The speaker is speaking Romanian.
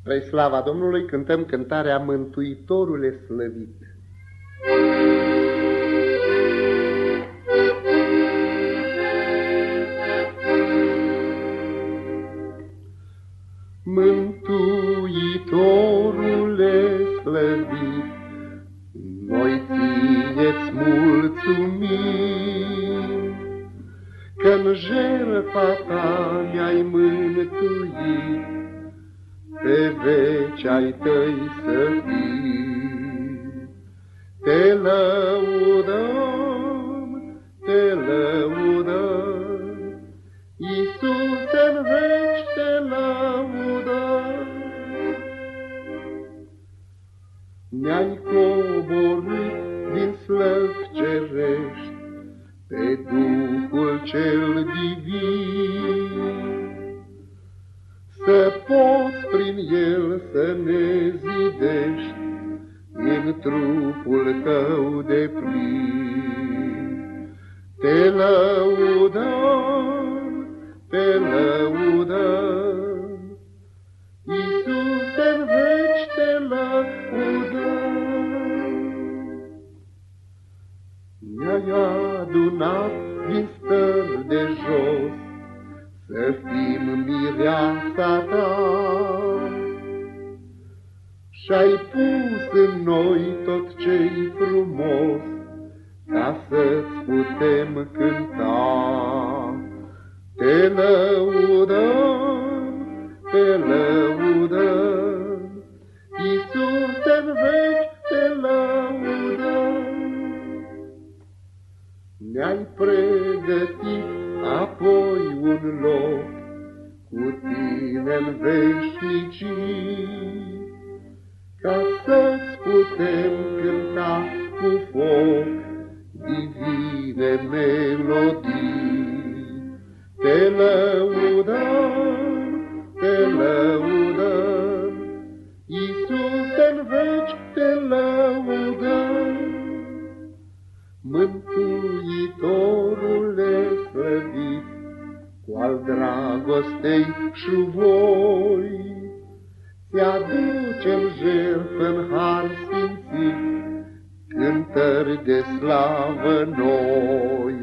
Spre slava Domnului cântăm cântarea Mântuitorule slăvit. Mântuitorule slăvit, noi ție-ți mulțumim, Că-n jertfa ta ne-ai mântuit, pe veci ai tăi să fii. Te lăudăm, te lăudăm, Iisus în veci te lăudăm. Ne-ai coborât din slăv cerești, pe Duhul cel divin, să poți prin el să ne zidești în trupul tău de plin. Te lăudăm, te lăudăm, Iisus în veci te lăudăm. Ne-ai adunat din stări de jos, să fim mireasa ta. Și-ai pus în noi tot ce-i frumos, ca să-ți putem cânta. Te lăudăm, te lăudăm, Iisus în veci te lăudăm. Ne-ai pregătit apoi un loc cu tine în veșnicii, ca să-ți putem cânta cu foc divine melodii. Te lăudăm, te lăudăm, Iisus în veci te lăudăm, Mântuitorule slăvit, cu al dragostei și voi, Ți-aducem jertfă în har sfințit, cântări de slavă noi, te lăudăm.